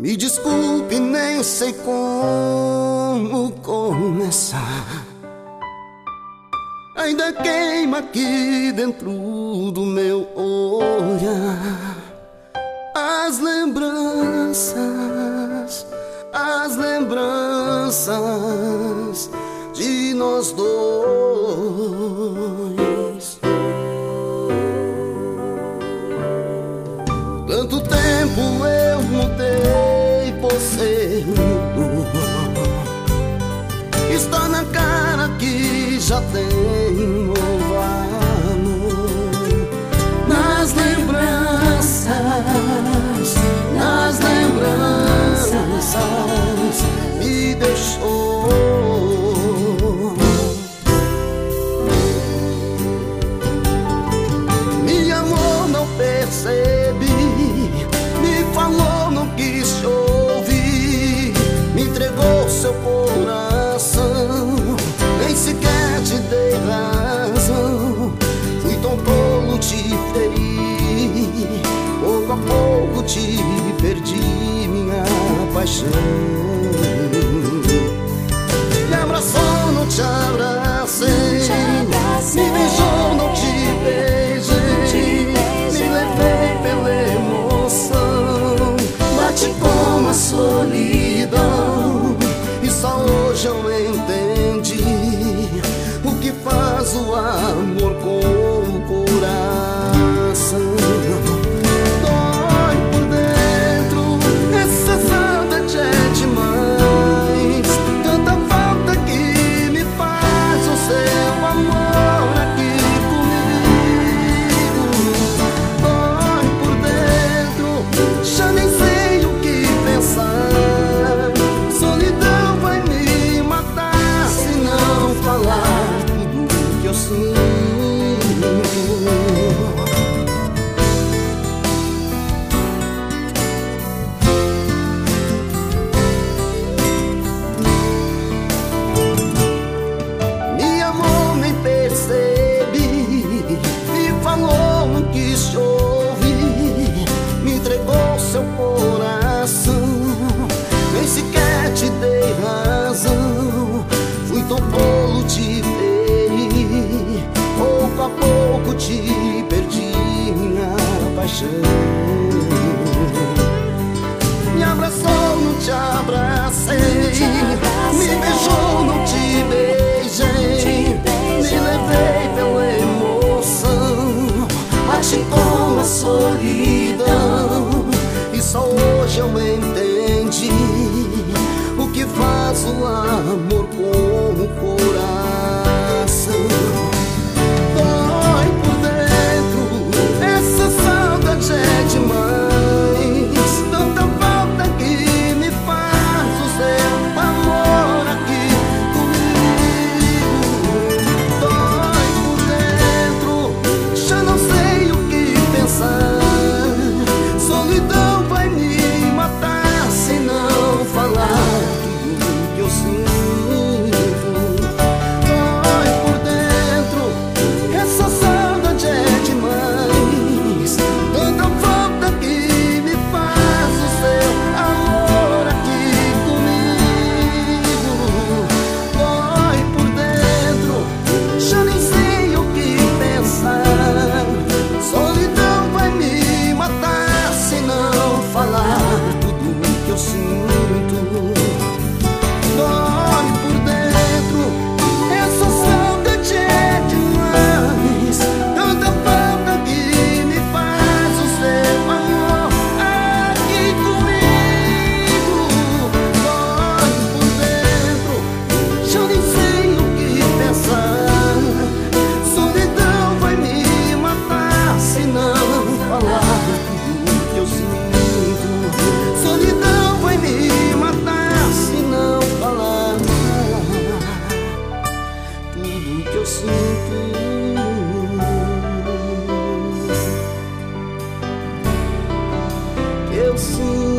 Me desculpe, nem sei como começar. Ainda queima aqui dentro do meu olhar as lembranças, as lembranças de nós dois. Tanto tempo eu mudei você Está na cara que já tem. perdi minha paixão. Me abraçou, não te abracei. Me beijou, não te beijei. Me levei pela emoção. Bate como a solidão. you. see.